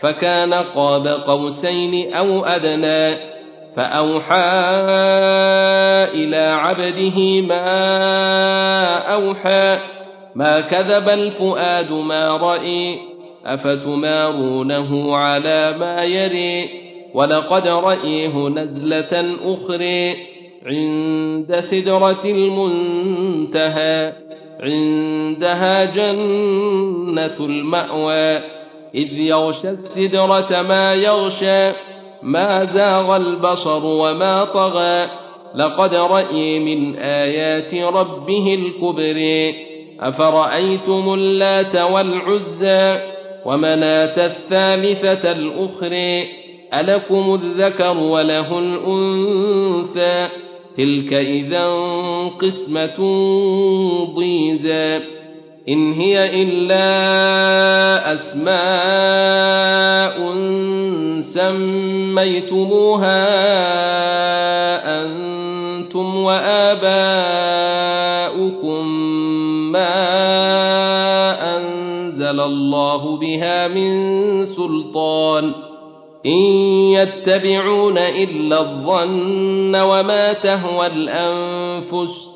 فكان قاب قوسين أو أدنى فأوحى إلى عبده ما أوحى ما كذب الفؤاد ما رأي أفتمارونه على ما يري ولقد رأيه نزلة أخرى عند سدرة المنتهى عندها جنة المأوى إذ يغشى السدرة ما يغشى ما زاغ البصر وما طغى. لقد رأي من آيات ربه الكبر أفرأيتم اللات والعزى ومناة الثالثة الأخرى ألكم الذكر وله الأنثى. تلك إذا قسمة ضيزى. إن هي إلا أسماء سميتموها أنتم وآباؤكم ما أنزل الله بها من سلطان إن يتبعون إلا الظن وما تهوى الأنفس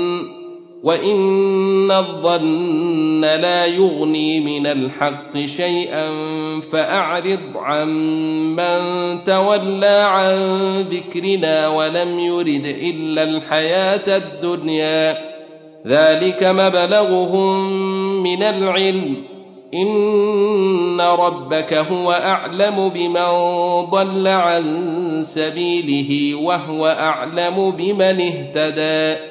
وإن الظن لا يغني من الحق شيئا فأعرض عن من تولى عن ذكرنا ولم يرد إلا الحياة الدنيا ذلك مبلغهم من العلم إن ربك هو أعلم بمن ضل عن سبيله وهو أعلم بمن اهتدى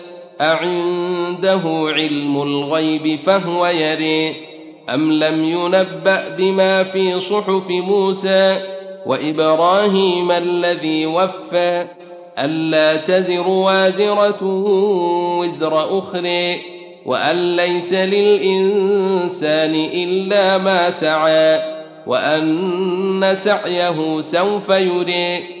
أعنده علم الغيب فهو يري أم لم ينبأ بما في صحف موسى وإبراهيم الذي وفى ألا تزر وازرة وزر أخرى وأن ليس للإنسان إلا ما سعى وأن سعيه سوف يري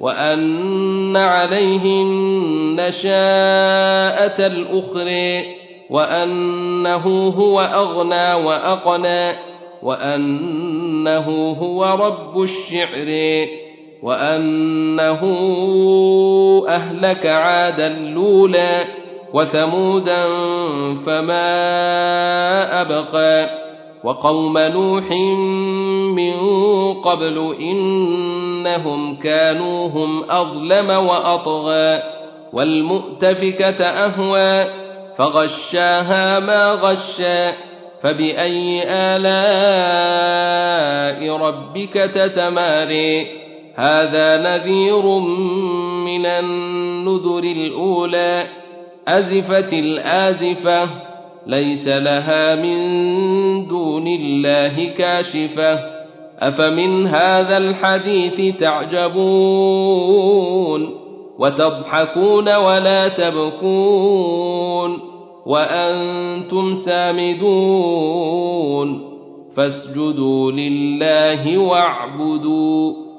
وأن عليه النشاءة الأخرى وأنه هو أغنى وأقنى وأنه هو رب الشعر وأنه أهلك عادا لولا وثمودا فما أبقى وقوم نوح من قبل إنهم كانوا هم أظلم وأطغى والمؤتفكة أهوى فغشاها ما غشى فبأي آلاء ربك تتماري هذا نذير من النذر الأولى أزفت الآزفة ليس لها من دون الله كاشفة. أفمن هذا الحديث تعجبون وتضحكون ولا تبكون وأنتم سامدون. فاسجدوا لله واعبدوا.